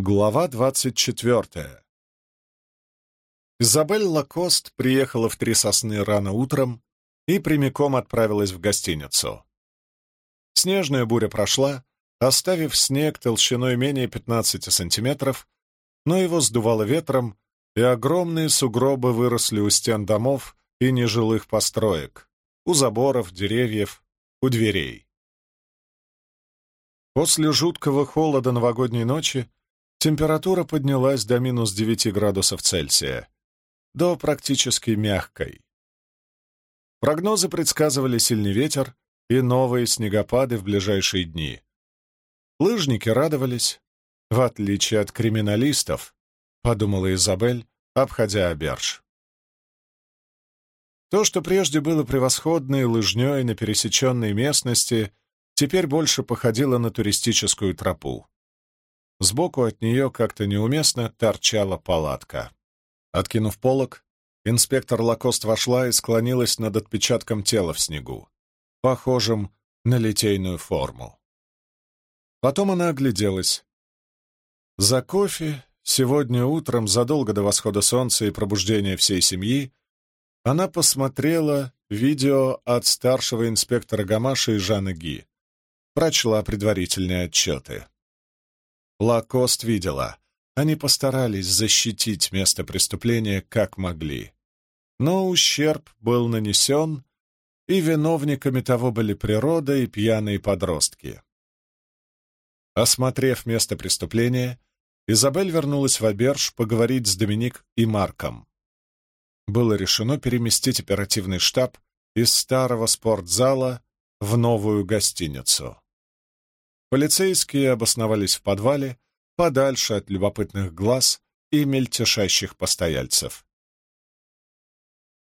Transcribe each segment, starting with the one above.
Глава двадцать четвертая. Изабель Лакост приехала в Три Сосны рано утром и прямиком отправилась в гостиницу. Снежная буря прошла, оставив снег толщиной менее 15 сантиметров, но его сдувало ветром, и огромные сугробы выросли у стен домов и нежилых построек, у заборов, деревьев, у дверей. После жуткого холода новогодней ночи температура поднялась до минус 9 градусов Цельсия, до практически мягкой. Прогнозы предсказывали сильный ветер и новые снегопады в ближайшие дни. Лыжники радовались, в отличие от криминалистов, подумала Изабель, обходя Аберж. То, что прежде было превосходной лыжней на пересеченной местности, теперь больше походило на туристическую тропу. Сбоку от нее как-то неуместно торчала палатка. Откинув полог, инспектор Лакост вошла и склонилась над отпечатком тела в снегу, похожим на литейную форму. Потом она огляделась. За кофе сегодня утром, задолго до восхода солнца и пробуждения всей семьи, она посмотрела видео от старшего инспектора Гамаша и Жанны Ги, прочла предварительные отчеты. Лакост видела, они постарались защитить место преступления как могли. Но ущерб был нанесен, и виновниками того были природа и пьяные подростки. Осмотрев место преступления, Изабель вернулась в Аберж поговорить с Доминик и Марком. Было решено переместить оперативный штаб из старого спортзала в новую гостиницу. Полицейские обосновались в подвале, подальше от любопытных глаз и мельтешащих постояльцев.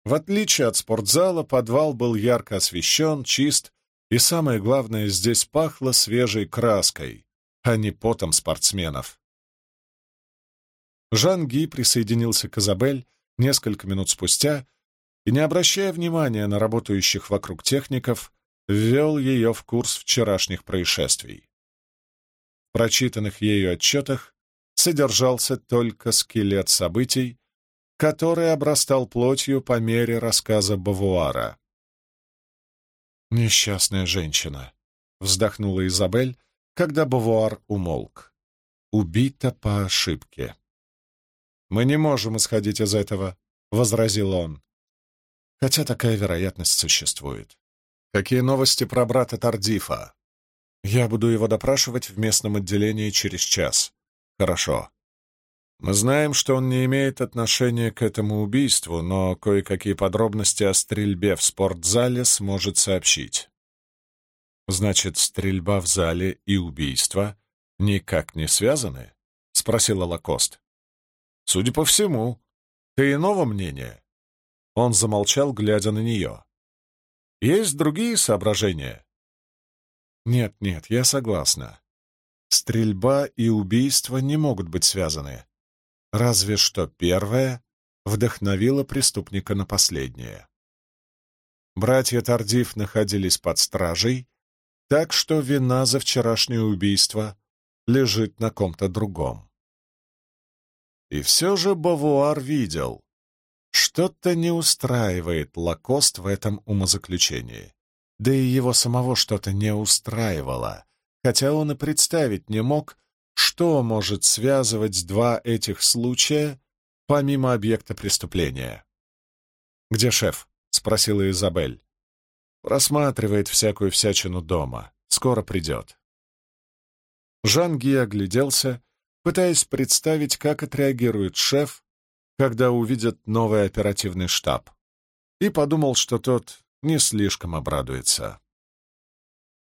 В отличие от спортзала, подвал был ярко освещен, чист, и самое главное, здесь пахло свежей краской, а не потом спортсменов. Жан Ги присоединился к Изабель несколько минут спустя и, не обращая внимания на работающих вокруг техников, ввел ее в курс вчерашних происшествий прочитанных ею отчетах содержался только скелет событий, который обрастал плотью по мере рассказа Бавуара. «Несчастная женщина», — вздохнула Изабель, когда Бавуар умолк. «Убита по ошибке». «Мы не можем исходить из этого», — возразил он. «Хотя такая вероятность существует». «Какие новости про брата Тардифа?» Я буду его допрашивать в местном отделении через час. Хорошо. Мы знаем, что он не имеет отношения к этому убийству, но кое-какие подробности о стрельбе в спортзале сможет сообщить. Значит, стрельба в зале и убийство никак не связаны? — спросила Лакост. Судя по всему. Ты иного мнения? Он замолчал, глядя на нее. Есть другие соображения? Нет, нет, я согласна. Стрельба и убийство не могут быть связаны. Разве что первое вдохновило преступника на последнее. Братья Тардив находились под стражей, так что вина за вчерашнее убийство лежит на ком-то другом. И все же Бавуар видел, что-то не устраивает Лакост в этом умозаключении. Да и его самого что-то не устраивало, хотя он и представить не мог, что может связывать два этих случая помимо объекта преступления. «Где шеф?» — спросила Изабель. «Просматривает всякую всячину дома. Скоро придет». Жан Ги огляделся, пытаясь представить, как отреагирует шеф, когда увидит новый оперативный штаб, и подумал, что тот не слишком обрадуется.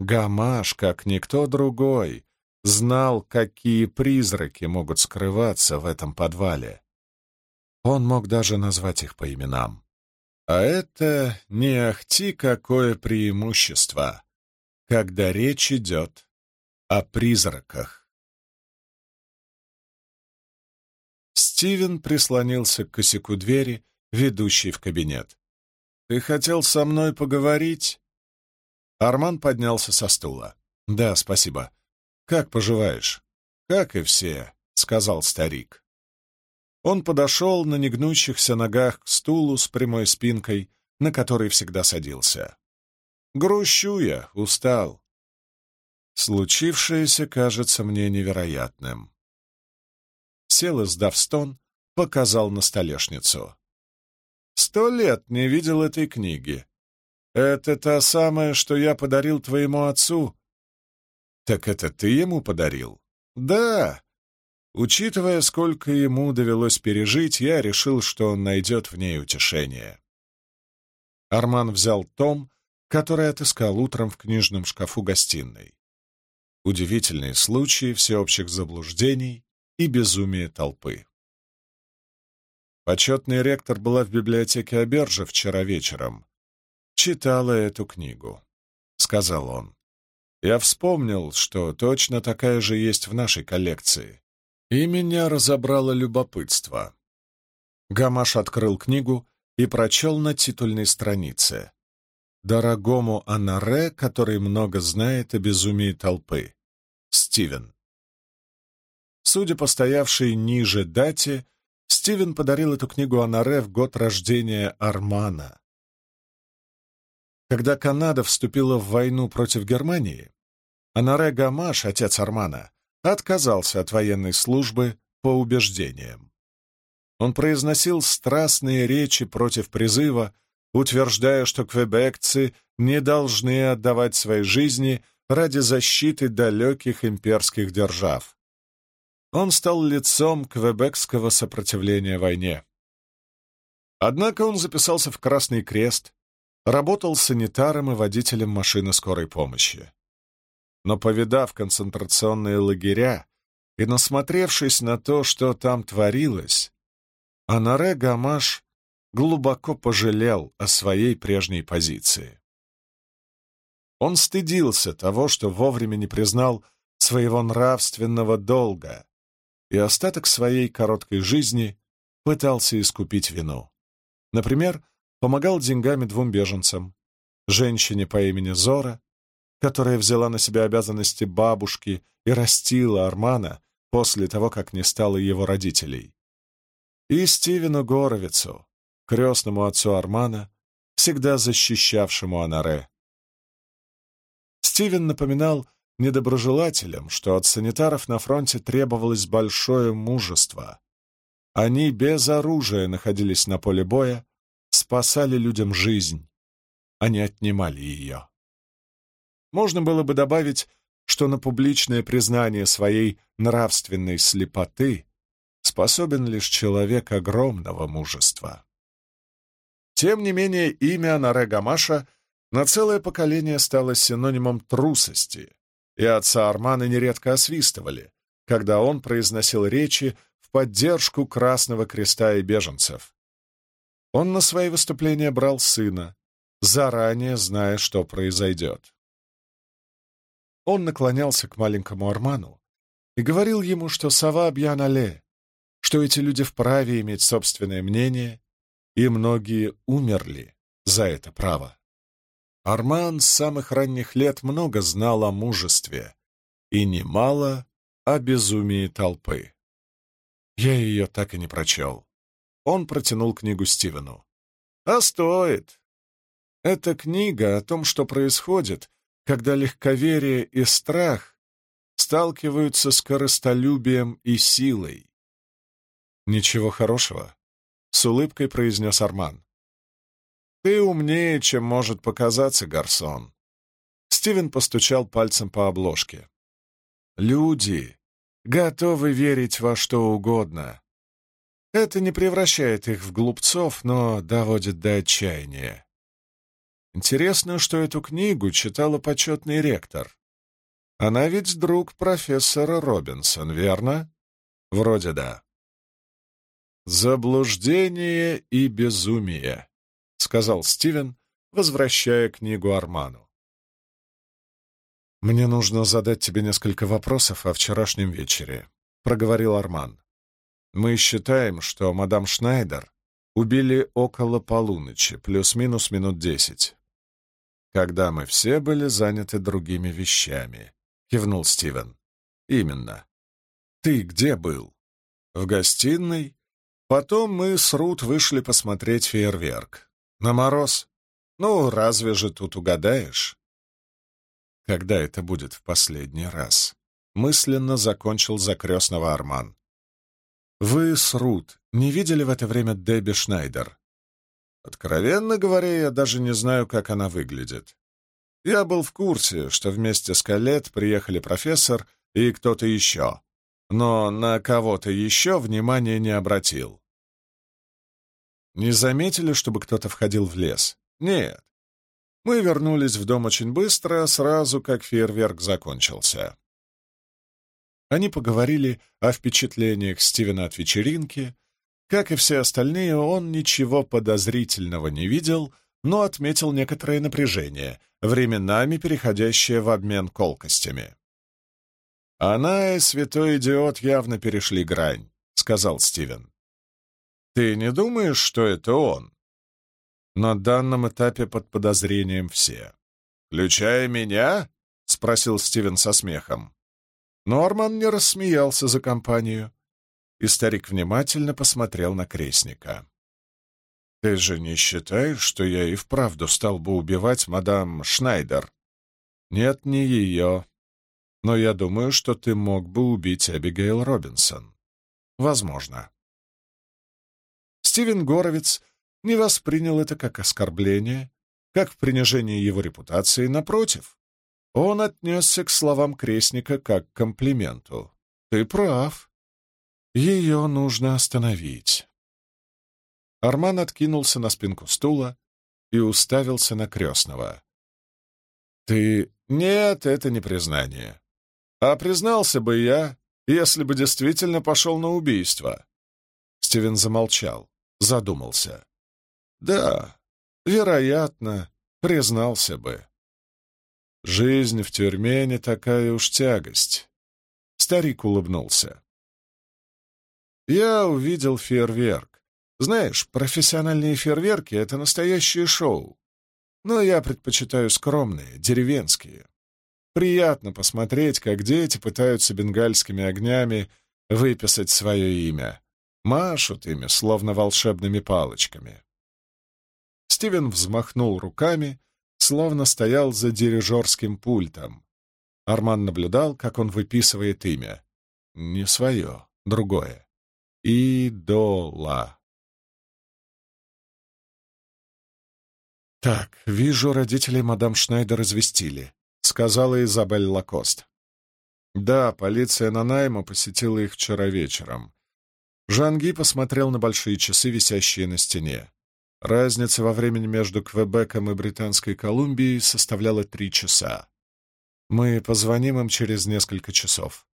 Гамаш, как никто другой, знал, какие призраки могут скрываться в этом подвале. Он мог даже назвать их по именам. А это не ахти какое преимущество, когда речь идет о призраках. Стивен прислонился к косяку двери, ведущей в кабинет. «Ты хотел со мной поговорить?» Арман поднялся со стула. «Да, спасибо. Как поживаешь?» «Как и все. сказал старик. Он подошел на негнущихся ногах к стулу с прямой спинкой, на который всегда садился. «Грущу я, устал. Случившееся кажется мне невероятным». Сел, издав стон, показал на столешницу. «Сто лет не видел этой книги. Это та самая, что я подарил твоему отцу». «Так это ты ему подарил?» «Да, Учитывая, сколько ему довелось пережить, я решил, что он найдет в ней утешение. Арман взял том, который отыскал утром в книжном шкафу гостиной. Удивительные случаи всеобщих заблуждений и безумия толпы. Почетный ректор была в библиотеке Обержа вчера вечером. Читала эту книгу, — сказал он. Я вспомнил, что точно такая же есть в нашей коллекции. И меня разобрало любопытство. Гамаш открыл книгу и прочел на титульной странице. «Дорогому Анаре, который много знает о безумии толпы. Стивен». Судя по стоявшей ниже дате, Стивен подарил эту книгу Анаре в год рождения Армана. Когда Канада вступила в войну против Германии, Анаре Гамаш, отец Армана, отказался от военной службы по убеждениям. Он произносил страстные речи против призыва, утверждая, что квебекцы не должны отдавать свои жизни ради защиты далеких имперских держав. Он стал лицом квебекского сопротивления войне. Однако он записался в Красный Крест, работал санитаром и водителем машины скорой помощи но, повидав концентрационные лагеря и насмотревшись на то, что там творилось, Анаре Гамаш глубоко пожалел о своей прежней позиции. Он стыдился того, что вовремя не признал своего нравственного долга и остаток своей короткой жизни пытался искупить вину. Например, помогал деньгами двум беженцам, женщине по имени Зора которая взяла на себя обязанности бабушки и растила Армана после того, как не стало его родителей. И Стивену Горовицу, крестному отцу Армана, всегда защищавшему Анаре. Стивен напоминал недоброжелателям, что от санитаров на фронте требовалось большое мужество. Они без оружия находились на поле боя, спасали людям жизнь, а не отнимали ее. Можно было бы добавить, что на публичное признание своей нравственной слепоты способен лишь человек огромного мужества. Тем не менее, имя Анаре Гамаша на целое поколение стало синонимом трусости, и отца Армана нередко освистывали, когда он произносил речи в поддержку Красного Креста и беженцев. Он на свои выступления брал сына, заранее зная, что произойдет. Он наклонялся к маленькому Арману и говорил ему, что сова Бьянале, что эти люди вправе иметь собственное мнение, и многие умерли за это право. Арман с самых ранних лет много знал о мужестве и немало о безумии толпы. Я ее так и не прочел. Он протянул книгу Стивену. «А стоит. Это книга о том, что происходит, когда легковерие и страх сталкиваются с корыстолюбием и силой. «Ничего хорошего», — с улыбкой произнес Арман. «Ты умнее, чем может показаться, Гарсон». Стивен постучал пальцем по обложке. «Люди готовы верить во что угодно. Это не превращает их в глупцов, но доводит до отчаяния. Интересно, что эту книгу читала почетный ректор. Она ведь друг профессора Робинсон, верно? Вроде да. «Заблуждение и безумие», — сказал Стивен, возвращая книгу Арману. «Мне нужно задать тебе несколько вопросов о вчерашнем вечере», — проговорил Арман. «Мы считаем, что мадам Шнайдер убили около полуночи, плюс-минус минут десять когда мы все были заняты другими вещами», — кивнул Стивен. «Именно. Ты где был?» В гостиной. Потом мы с Рут вышли посмотреть фейерверк. На мороз. Ну, разве же тут угадаешь? Когда это будет в последний раз? Мысленно закончил за крестного Арман. Вы с Рут не видели в это время Дебби Шнайдер? Откровенно говоря, я даже не знаю, как она выглядит. Я был в курсе, что вместе с Калет приехали профессор и кто-то еще, но на кого-то еще внимания не обратил. Не заметили, чтобы кто-то входил в лес? Нет. Мы вернулись в дом очень быстро, сразу как фейерверк закончился. Они поговорили о впечатлениях Стивена от вечеринки. Как и все остальные, он ничего подозрительного не видел, но отметил некоторое напряжение, временами переходящее в обмен колкостями. «Она и святой идиот явно перешли грань», — сказал Стивен. «Ты не думаешь, что это он?» На данном этапе под подозрением все. «Включая меня?» — спросил Стивен со смехом. Но Арман не рассмеялся за компанию, и старик внимательно посмотрел на крестника. «Ты же не считаешь, что я и вправду стал бы убивать мадам Шнайдер?» «Нет, не ее. Но я думаю, что ты мог бы убить Эбигейл Робинсон. Возможно». Стивен Горовец не воспринял это как оскорбление, как принижение его репутации, напротив. Он отнесся к словам крестника как к комплименту. «Ты прав. Ее нужно остановить». Арман откинулся на спинку стула и уставился на крестного. «Ты... Нет, это не признание. А признался бы я, если бы действительно пошел на убийство». Стивен замолчал, задумался. «Да, вероятно, признался бы». Жизнь в тюрьме не такая уж тягость. Старик улыбнулся. Я увидел фейерверк. Знаешь, профессиональные фейерверки — это настоящее шоу. Но я предпочитаю скромные, деревенские. Приятно посмотреть, как дети пытаются бенгальскими огнями выписать свое имя. Машут ими, словно волшебными палочками. Стивен взмахнул руками — словно стоял за дирижерским пультом. Арман наблюдал, как он выписывает имя. Не свое, другое. Идола. «Так, вижу, родителей мадам Шнайдер известили», — сказала Изабель Лакост. «Да, полиция на найма посетила их вчера вечером». Жанги посмотрел на большие часы, висящие на стене. Разница во времени между Квебеком и Британской Колумбией составляла три часа. Мы позвоним им через несколько часов.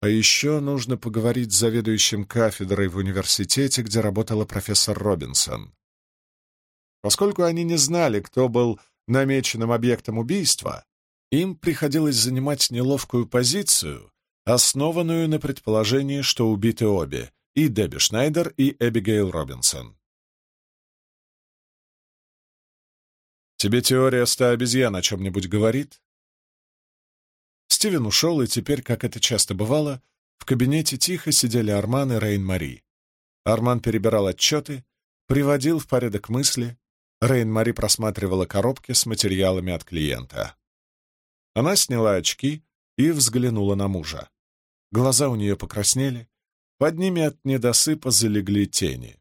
А еще нужно поговорить с заведующим кафедрой в университете, где работала профессор Робинсон. Поскольку они не знали, кто был намеченным объектом убийства, им приходилось занимать неловкую позицию, основанную на предположении, что убиты обе — и Дебби Шнайдер, и Эбигейл Робинсон. Тебе теория ста обезьян о чем-нибудь говорит?» Стивен ушел, и теперь, как это часто бывало, в кабинете тихо сидели Арман и Рейн-Мари. Арман перебирал отчеты, приводил в порядок мысли, Рейн-Мари просматривала коробки с материалами от клиента. Она сняла очки и взглянула на мужа. Глаза у нее покраснели, под ними от недосыпа залегли тени.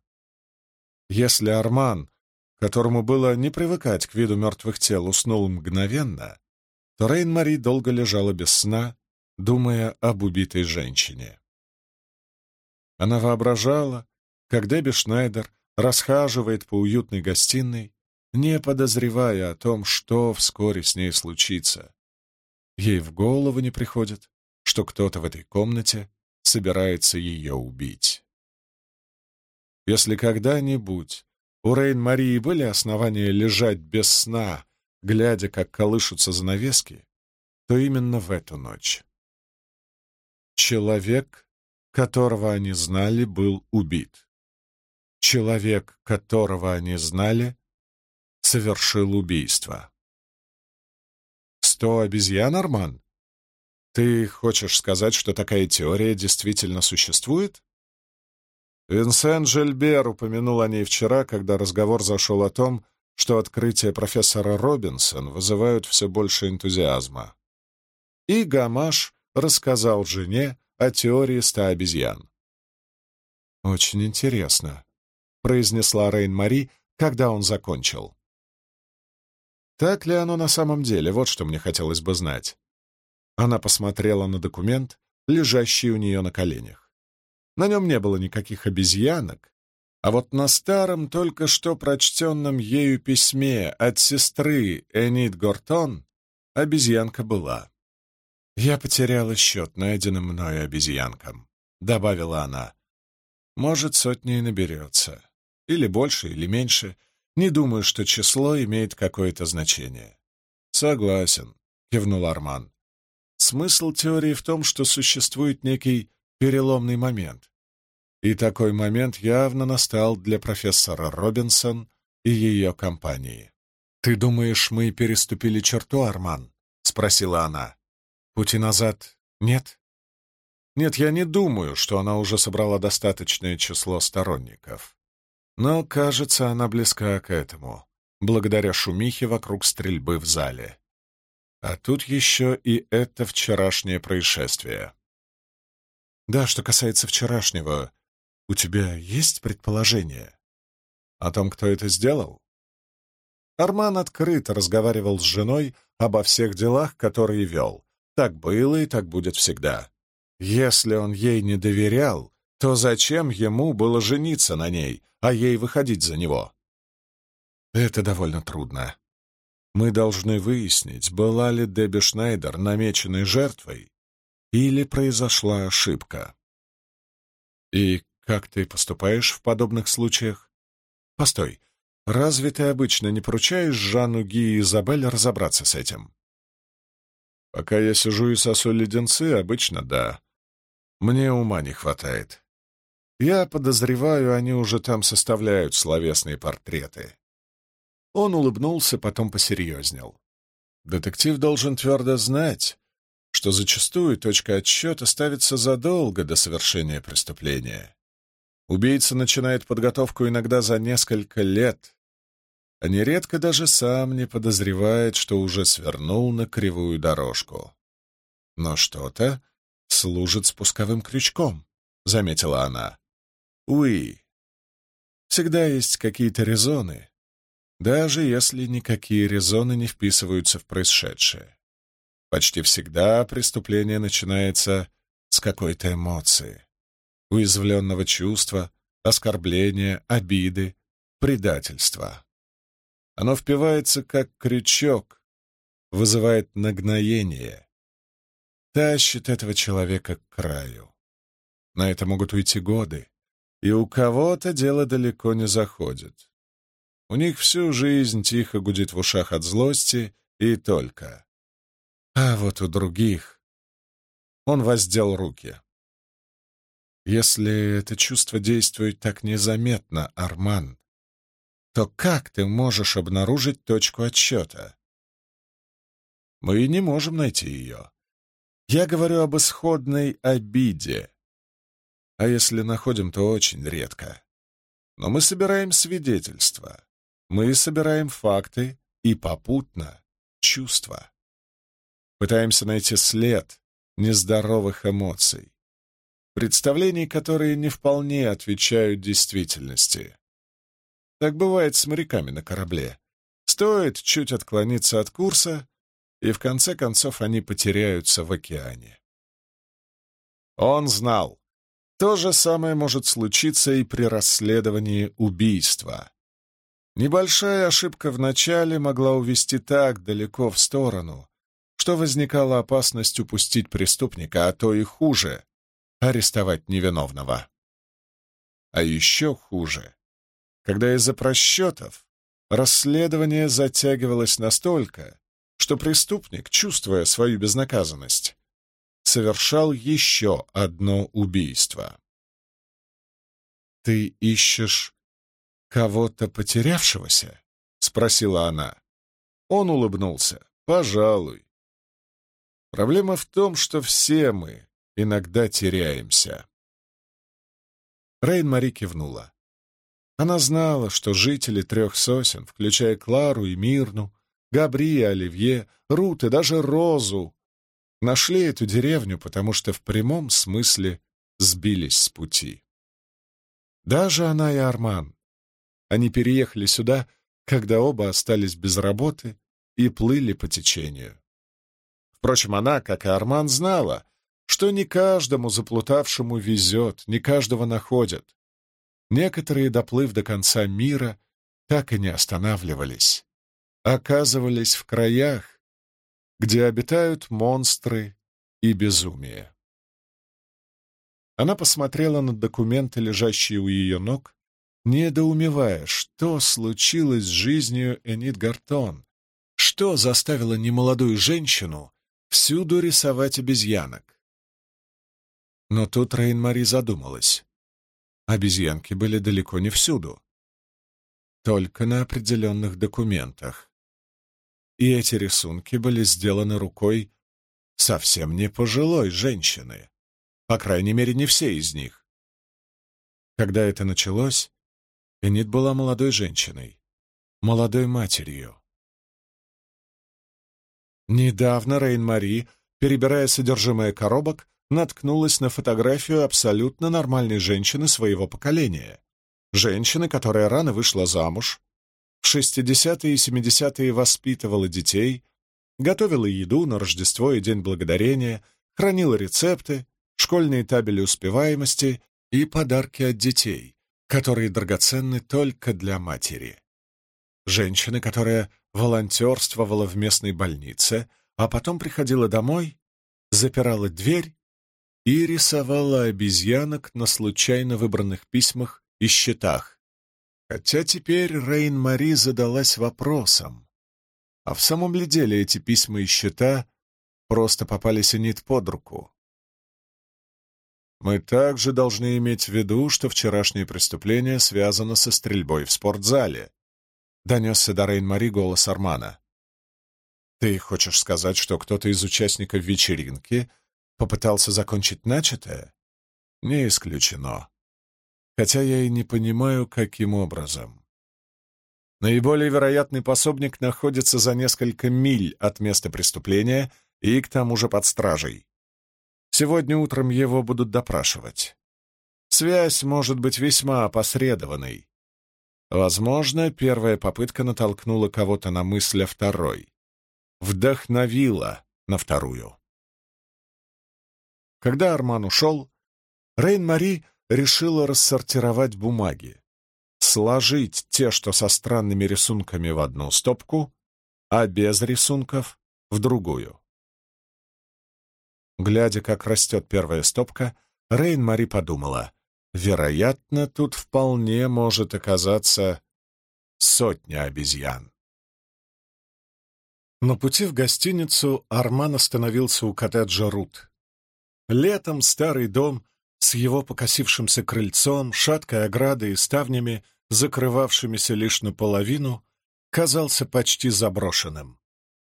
Если Арман которому было не привыкать к виду мертвых тел, уснул мгновенно, то Рейн-Мари долго лежала без сна, думая об убитой женщине. Она воображала, как Дебби Шнайдер расхаживает по уютной гостиной, не подозревая о том, что вскоре с ней случится. Ей в голову не приходит, что кто-то в этой комнате собирается ее убить. Если когда-нибудь у Рейн-Марии были основания лежать без сна, глядя, как колышутся занавески, то именно в эту ночь. Человек, которого они знали, был убит. Человек, которого они знали, совершил убийство. Сто обезьян, Арман? Ты хочешь сказать, что такая теория действительно существует? Винсент Жильбер упомянул о ней вчера, когда разговор зашел о том, что открытия профессора Робинсон вызывают все больше энтузиазма. И Гамаш рассказал жене о теории ста обезьян. «Очень интересно», — произнесла Рейн-Мари, когда он закончил. «Так ли оно на самом деле? Вот что мне хотелось бы знать». Она посмотрела на документ, лежащий у нее на коленях. На нем не было никаких обезьянок, а вот на старом, только что прочтенном ею письме от сестры Энит Гортон обезьянка была. «Я потеряла счет найденным мною обезьянкам», — добавила она. «Может, сотни и наберется. Или больше, или меньше. Не думаю, что число имеет какое-то значение». «Согласен», — кивнул Арман. «Смысл теории в том, что существует некий переломный момент, и такой момент явно настал для профессора Робинсон и ее компании. «Ты думаешь, мы переступили черту, Арман?» — спросила она. «Пути назад нет?» «Нет, я не думаю, что она уже собрала достаточное число сторонников. Но, кажется, она близка к этому, благодаря шумихе вокруг стрельбы в зале. А тут еще и это вчерашнее происшествие». «Да, что касается вчерашнего, у тебя есть предположение о том, кто это сделал? Арман открыто разговаривал с женой обо всех делах, которые вел. Так было и так будет всегда. Если он ей не доверял, то зачем ему было жениться на ней, а ей выходить за него? Это довольно трудно. Мы должны выяснить, была ли Дебби Шнайдер намеченной жертвой или произошла ошибка. И как ты поступаешь в подобных случаях? Постой, разве ты обычно не поручаешь Жанну Ги и Изабель разобраться с этим? Пока я сижу и сосу леденцы, обычно да. Мне ума не хватает. Я подозреваю, они уже там составляют словесные портреты. Он улыбнулся, потом посерьезнел. Детектив должен твердо знать, что зачастую точка отсчета ставится задолго до совершения преступления. Убийца начинает подготовку иногда за несколько лет, а нередко даже сам не подозревает, что уже свернул на кривую дорожку. Но что-то служит спусковым крючком, — заметила она. Уи. Всегда есть какие-то резоны, даже если никакие резоны не вписываются в происшедшее. Почти всегда преступление начинается с какой-то эмоции уязвленного чувства, оскорбления, обиды, предательства. Оно впивается как крючок, вызывает нагноение, тащит этого человека к краю. На это могут уйти годы, и у кого-то дело далеко не заходит. У них всю жизнь тихо гудит в ушах от злости и только. А вот у других... Он воздел руки. Если это чувство действует так незаметно, Арман, то как ты можешь обнаружить точку отсчета? Мы не можем найти ее. Я говорю об исходной обиде. А если находим, то очень редко. Но мы собираем свидетельства, мы собираем факты и попутно чувства. Пытаемся найти след нездоровых эмоций представлений, которые не вполне отвечают действительности. Так бывает с моряками на корабле. Стоит чуть отклониться от курса, и в конце концов они потеряются в океане. Он знал, то же самое может случиться и при расследовании убийства. Небольшая ошибка в начале могла увести так далеко в сторону, что возникала опасность упустить преступника, а то и хуже арестовать невиновного. А еще хуже, когда из-за просчетов расследование затягивалось настолько, что преступник, чувствуя свою безнаказанность, совершал еще одно убийство. «Ты ищешь кого-то потерявшегося?» — спросила она. Он улыбнулся. «Пожалуй. Проблема в том, что все мы иногда теряемся. Рейн-Мари кивнула. Она знала, что жители трех сосен, включая Клару и Мирну, Габри и Оливье, Рут и даже Розу, нашли эту деревню, потому что в прямом смысле сбились с пути. Даже она и Арман. Они переехали сюда, когда оба остались без работы и плыли по течению. Впрочем, она, как и Арман, знала, что не каждому заплутавшему везет, не каждого находят. Некоторые, доплыв до конца мира, так и не останавливались. Оказывались в краях, где обитают монстры и безумие. Она посмотрела на документы, лежащие у ее ног, недоумевая, что случилось с жизнью Энит Гартон, что заставило немолодую женщину всюду рисовать обезьянок. Но тут Рейн-Мари задумалась. Обезьянки были далеко не всюду. Только на определенных документах. И эти рисунки были сделаны рукой совсем не пожилой женщины. По крайней мере, не все из них. Когда это началось, Энит была молодой женщиной, молодой матерью. Недавно Рейн-Мари, перебирая содержимое коробок, наткнулась на фотографию абсолютно нормальной женщины своего поколения. Женщины, которая рано вышла замуж, в 60-е и 70-е воспитывала детей, готовила еду на Рождество и День Благодарения, хранила рецепты, школьные табели успеваемости и подарки от детей, которые драгоценны только для матери. Женщины, которая волонтерствовала в местной больнице, а потом приходила домой, запирала дверь и рисовала обезьянок на случайно выбранных письмах и счетах. Хотя теперь Рейн-Мари задалась вопросом, а в самом ли деле эти письма и счета просто попали Синит под руку? Мы также должны иметь в виду, что вчерашнее преступление связано со стрельбой в спортзале. Донесся до Рейн-Мари голос Армана. Ты хочешь сказать, что кто-то из участников вечеринки попытался закончить начатое? Не исключено. Хотя я и не понимаю, каким образом. Наиболее вероятный пособник находится за несколько миль от места преступления и к тому же под стражей. Сегодня утром его будут допрашивать. Связь может быть весьма опосредованной. Возможно, первая попытка натолкнула кого-то на мысль о второй. Вдохновила на вторую. Когда Арман ушел, Рейн-Мари решила рассортировать бумаги, сложить те, что со странными рисунками, в одну стопку, а без рисунков — в другую. Глядя, как растет первая стопка, Рейн-Мари подумала, вероятно, тут вполне может оказаться сотня обезьян. На пути в гостиницу Арман остановился у коттеджа Рут. Летом старый дом с его покосившимся крыльцом, шаткой оградой и ставнями, закрывавшимися лишь наполовину, казался почти заброшенным.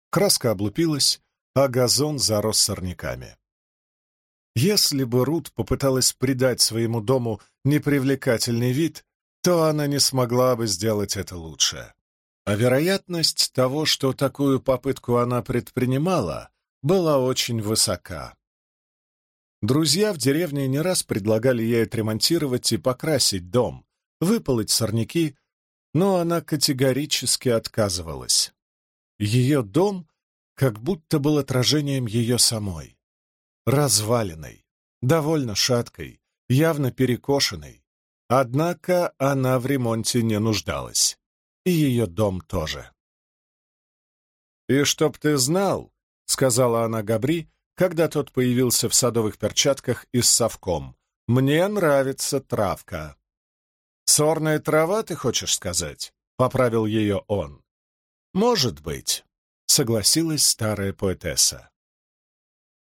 Краска облупилась, а газон зарос сорняками. Если бы Рут попыталась придать своему дому непривлекательный вид, то она не смогла бы сделать это лучше. А вероятность того, что такую попытку она предпринимала, была очень высока. Друзья в деревне не раз предлагали ей отремонтировать и покрасить дом, выполоть сорняки, но она категорически отказывалась. Ее дом как будто был отражением ее самой разваленной, довольно шаткой, явно перекошенной. Однако она в ремонте не нуждалась. И ее дом тоже. «И чтоб ты знал», — сказала она Габри, когда тот появился в садовых перчатках и с совком, — «мне нравится травка». «Сорная трава, ты хочешь сказать?» — поправил ее он. «Может быть», — согласилась старая поэтесса.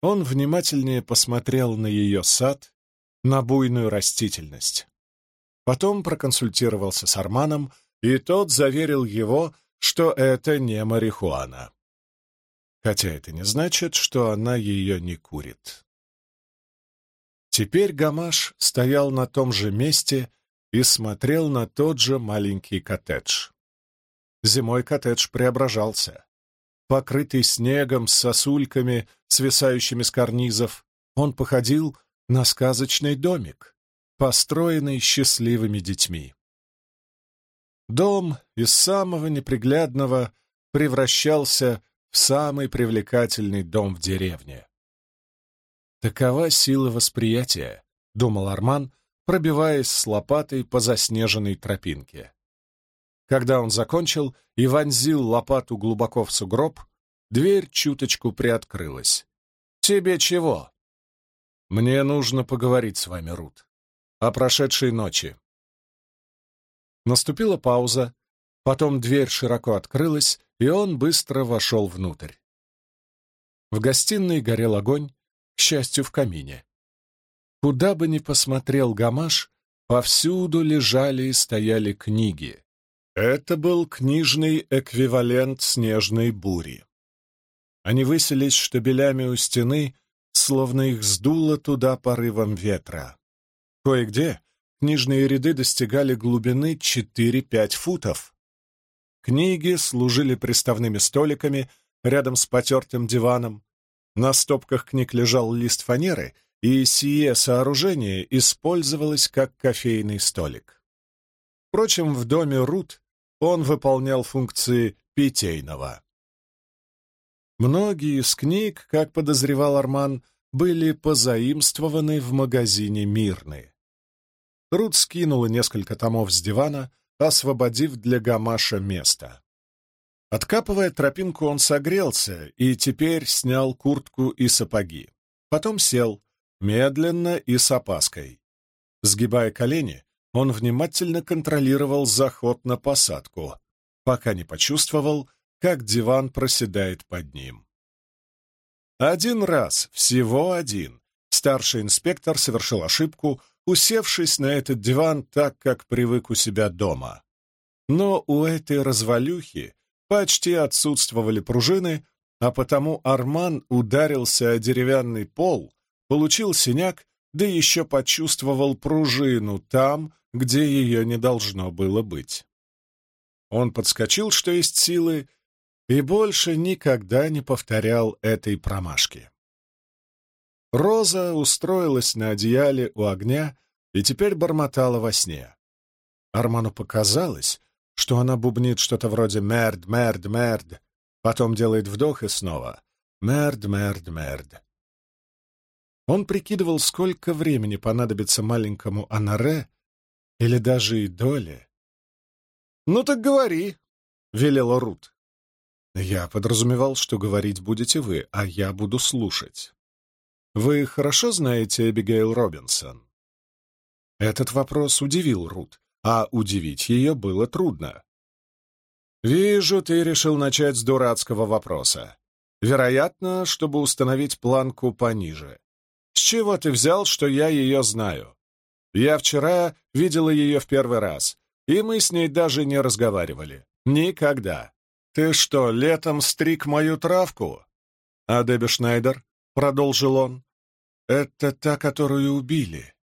Он внимательнее посмотрел на ее сад, на буйную растительность. Потом проконсультировался с Арманом, и тот заверил его, что это не марихуана. Хотя это не значит, что она ее не курит. Теперь Гамаш стоял на том же месте и смотрел на тот же маленький коттедж. Зимой коттедж преображался. Покрытый снегом с сосульками, свисающими с карнизов, он походил на сказочный домик, построенный счастливыми детьми. Дом из самого неприглядного превращался в самый привлекательный дом в деревне. Такова сила восприятия, — думал Арман, пробиваясь с лопатой по заснеженной тропинке. Когда он закончил и вонзил лопату глубоко в сугроб, дверь чуточку приоткрылась. «Тебе чего?» «Мне нужно поговорить с вами, Рут. О прошедшей ночи». Наступила пауза, потом дверь широко открылась, и он быстро вошел внутрь. В гостиной горел огонь, к счастью, в камине. Куда бы ни посмотрел Гамаш, повсюду лежали и стояли книги. Это был книжный эквивалент снежной бури. Они высились штабелями у стены, словно их сдуло туда порывом ветра. Кое-где книжные ряды достигали глубины 4-5 футов. Книги служили приставными столиками рядом с потертым диваном, на стопках книг лежал лист фанеры, и сие сооружение использовалось как кофейный столик. Впрочем, в доме Рут он выполнял функции питейного. Многие из книг, как подозревал Арман, были позаимствованы в магазине «Мирны». Рут скинула несколько томов с дивана, освободив для Гамаша место. Откапывая тропинку, он согрелся и теперь снял куртку и сапоги. Потом сел, медленно и с опаской. Сгибая колени, он внимательно контролировал заход на посадку, пока не почувствовал, как диван проседает под ним. Один раз, всего один, старший инспектор совершил ошибку, усевшись на этот диван так, как привык у себя дома. Но у этой развалюхи Почти отсутствовали пружины, а потому Арман ударился о деревянный пол, получил синяк, да еще почувствовал пружину там, где ее не должно было быть. Он подскочил, что есть силы, и больше никогда не повторял этой промашки. Роза устроилась на одеяле у огня и теперь бормотала во сне. Арману показалось, что она бубнит что-то вроде «мерд, мерд, мерд», потом делает вдох и снова «мерд, мерд, мерд». Он прикидывал, сколько времени понадобится маленькому Анаре или даже и Доле. «Ну так говори», — велела Рут. «Я подразумевал, что говорить будете вы, а я буду слушать. Вы хорошо знаете Эбигейл Робинсон?» Этот вопрос удивил Рут, а удивить ее было трудно. «Вижу, ты решил начать с дурацкого вопроса. Вероятно, чтобы установить планку пониже. С чего ты взял, что я ее знаю? Я вчера видела ее в первый раз, и мы с ней даже не разговаривали. Никогда. Ты что, летом стриг мою травку? А Дебби Шнайдер?» — продолжил он. «Это та, которую убили».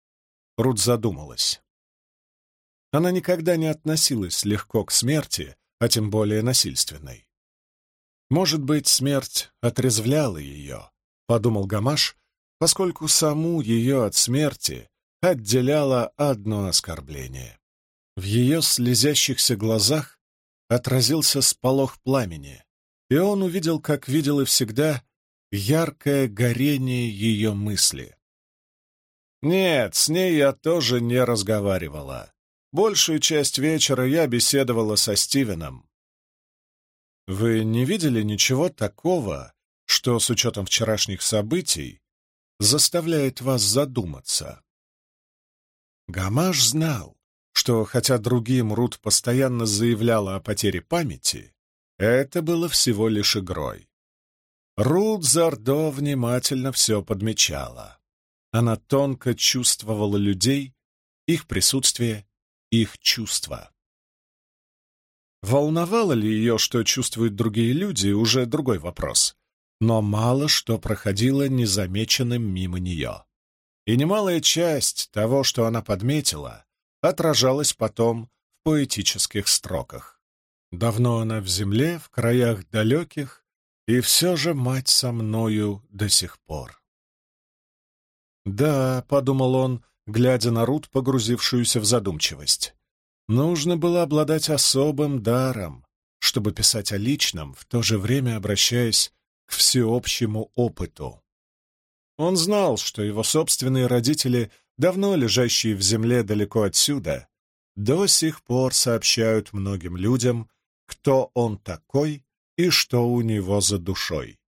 Рут задумалась. Она никогда не относилась легко к смерти, а тем более насильственной. Может быть, смерть отрезвляла ее, подумал Гамаш, поскольку саму ее от смерти отделяло одно оскорбление. В ее слезящихся глазах отразился сполох пламени, и он увидел, как видел и всегда, яркое горение ее мысли. Нет, с ней я тоже не разговаривала. Большую часть вечера я беседовала со Стивеном. Вы не видели ничего такого, что, с учетом вчерашних событий, заставляет вас задуматься? Гамаш знал, что, хотя другим Рут постоянно заявляла о потере памяти, это было всего лишь игрой. Рут Зардо внимательно все подмечала. Она тонко чувствовала людей, их присутствие их чувства. Волновало ли ее, что чувствуют другие люди, уже другой вопрос. Но мало что проходило незамеченным мимо нее. и немалая часть того, что она подметила, отражалась потом в поэтических строках. Давно она в земле, в краях далеких, и все же мать со мною до сих пор. «Да», — подумал он, глядя на Рут, погрузившуюся в задумчивость, — «нужно было обладать особым даром, чтобы писать о личном, в то же время обращаясь к всеобщему опыту». Он знал, что его собственные родители, давно лежащие в земле далеко отсюда, до сих пор сообщают многим людям, кто он такой и что у него за душой.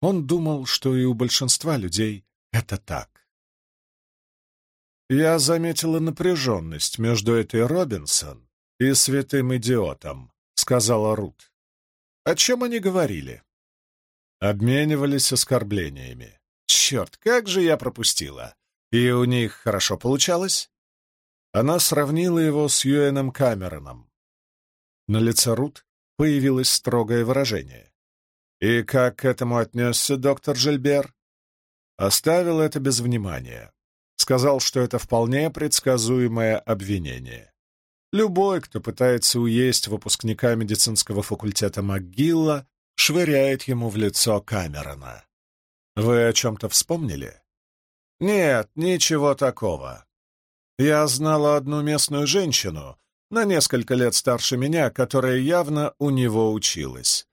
Он думал, что и у большинства людей это так. Я заметила напряженность между этой Робинсон и святым идиотом, сказала Рут. О чем они говорили? Обменивались оскорблениями. Черт, как же я пропустила! И у них хорошо получалось? Она сравнила его с Юэном Камероном. На лице Рут появилось строгое выражение. «И как к этому отнесся доктор Жильбер?» Оставил это без внимания. Сказал, что это вполне предсказуемое обвинение. Любой, кто пытается уесть выпускника медицинского факультета МcГилла, швыряет ему в лицо Камерона. Вы о чем-то вспомнили? Нет, ничего такого. Я знала одну местную женщину, на несколько лет старше меня, которая явно у него училась.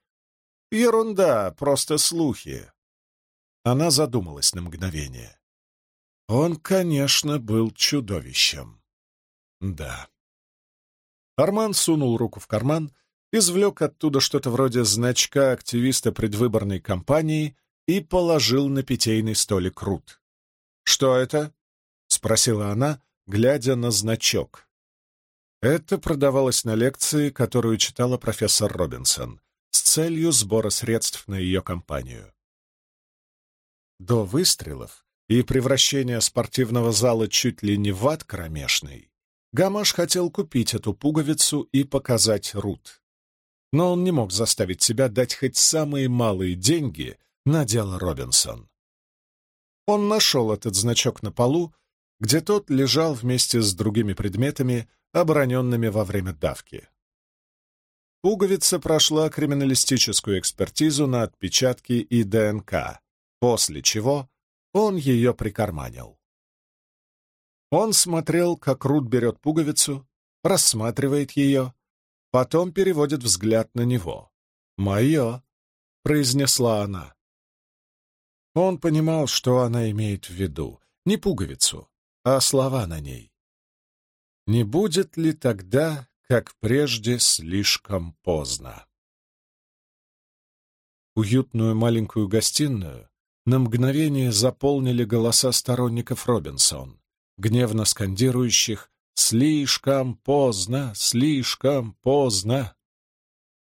Ерунда, просто слухи. Она задумалась на мгновение. Он, конечно, был чудовищем. Да. Арман сунул руку в карман, извлек оттуда что-то вроде значка активиста предвыборной кампании и положил на питейный столик Рут. «Что это?» — спросила она, глядя на значок. Это продавалось на лекции, которую читала профессор Робинсон, с целью сбора средств на ее кампанию. До выстрелов и превращения спортивного зала чуть ли не в ад кромешный, Гамаш хотел купить эту пуговицу и показать Рут. Но он не мог заставить себя дать хоть самые малые деньги на дело Робинсон. Он нашел этот значок на полу, где тот лежал вместе с другими предметами, обороненными во время давки. Пуговица прошла криминалистическую экспертизу на отпечатки и ДНК, после чего он ее прикарманил. Он смотрел, как Рут берет пуговицу, рассматривает ее, потом переводит взгляд на него. «Мое», — произнесла она. Он понимал, что она имеет в виду, не пуговицу, а слова на ней. Не будет ли тогда, как прежде, слишком поздно? Уютную маленькую гостиную на мгновение заполнили голоса сторонников Робинсон, гневно скандирующих «Слишком поздно! Слишком поздно!».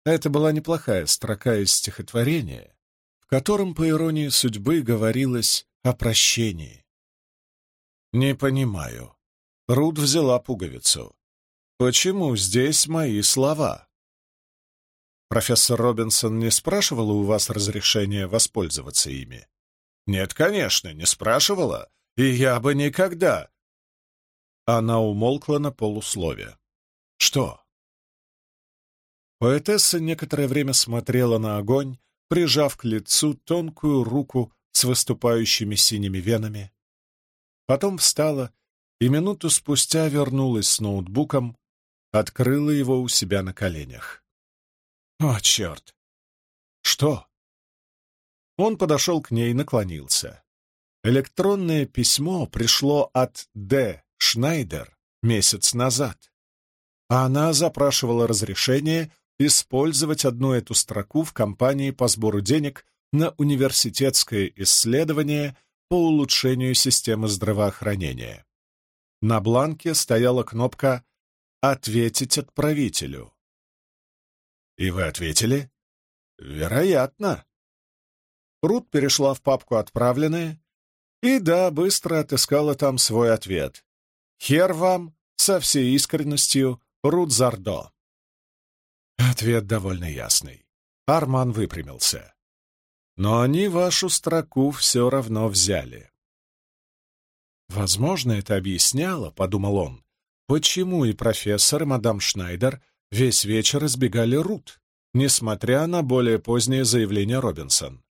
Это была неплохая строка из стихотворения, в котором, по иронии судьбы, говорилось о прощении. «Не понимаю». Рут взяла пуговицу. «Почему здесь мои слова?» «Профессор Робинсон не спрашивала у вас разрешения воспользоваться ими?» «Нет, конечно, не спрашивала, и я бы никогда...» Она умолкла на полуслове. «Что?» Поэтесса некоторое время смотрела на огонь, прижав к лицу тонкую руку с выступающими синими венами. Потом встала и минуту спустя вернулась с ноутбуком, открыла его у себя на коленях. «О, черт!» «Что?» Он подошел к ней и наклонился. Электронное письмо пришло от Д. Шнайдер месяц назад. А она запрашивала разрешение использовать одну эту строку в кампании по сбору денег на университетское исследование по улучшению системы здравоохранения. На бланке стояла кнопка «Ответить отправителю». «И вы ответили?» «Вероятно», Рут перешла в папку «Отправленные» и, да, быстро отыскала там свой ответ. «Хер вам!» со всей искренностью Рут Зардо. Ответ довольно ясный. Арман выпрямился. Но они вашу строку все равно взяли. Возможно, это объясняло, — подумал он, — почему и профессор, и мадам Шнайдер весь вечер избегали Рут, несмотря на более позднее заявление Робинсон.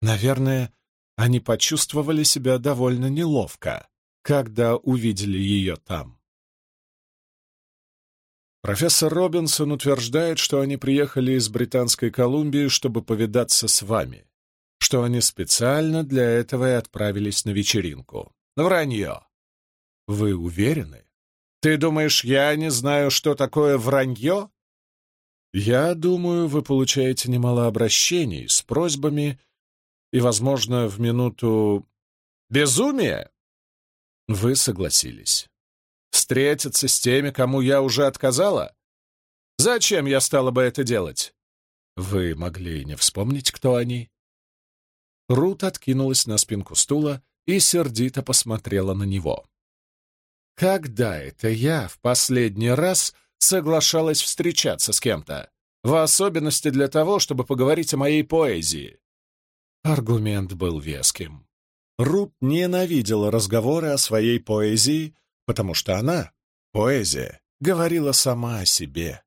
Наверное, они почувствовали себя довольно неловко, когда увидели ее там. Профессор Робинсон утверждает, что они приехали из Британской Колумбии, чтобы повидаться с вами, что они специально для этого и отправились на вечеринку. Вранье. Вы уверены? Ты думаешь, я не знаю, что такое вранье? Я думаю, вы получаете немало обращений с просьбами и, возможно, в минуту безумия вы согласились. Встретиться с теми, кому я уже отказала? Зачем я стала бы это делать? Вы могли не вспомнить, кто они? Рут откинулась на спинку стула и сердито посмотрела на него. Когда это я в последний раз соглашалась встречаться с кем-то? В особенности для того, чтобы поговорить о моей поэзии. Аргумент был веским. Рут ненавидела разговоры о своей поэзии, потому что она, поэзия, говорила сама о себе.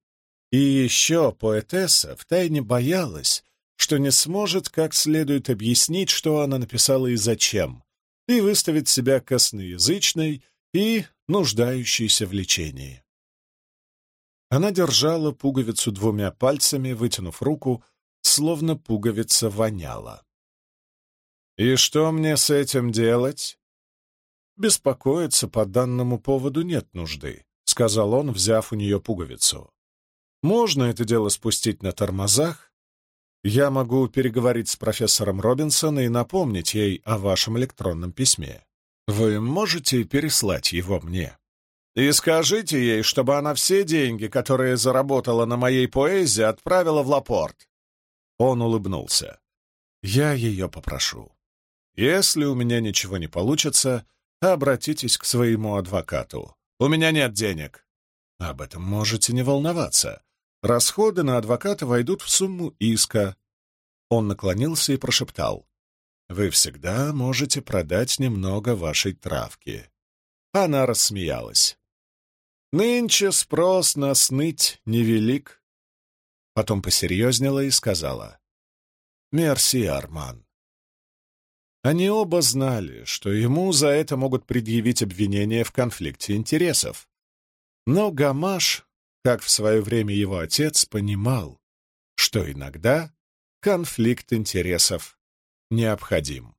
И еще поэтесса втайне боялась, что не сможет как следует объяснить, что она написала и зачем, и выставит себя косноязычной и нуждающейся в лечении. Она держала пуговицу двумя пальцами, вытянув руку, словно пуговица воняла. «И что мне с этим делать?» «Беспокоиться по данному поводу нет нужды», — сказал он, взяв у нее пуговицу. «Можно это дело спустить на тормозах. Я могу переговорить с профессором Робинсон и напомнить ей о вашем электронном письме. Вы можете переслать его мне?» «И скажите ей, чтобы она все деньги, которые заработала на моей поэзии, отправила в Лапорт». Он улыбнулся. «Я ее попрошу». Если у меня ничего не получится, обратитесь к своему адвокату. У меня нет денег. Об этом можете не волноваться. Расходы на адвоката войдут в сумму иска. Он наклонился и прошептал. Вы всегда можете продать немного вашей травки. Она рассмеялась. Нынче спрос на сныть невелик. Потом посерьезнела и сказала. Мерси, Арман. Они оба знали, что ему за это могут предъявить обвинение в конфликте интересов. Но Гамаш, как в свое время его отец, понимал, что иногда конфликт интересов необходим.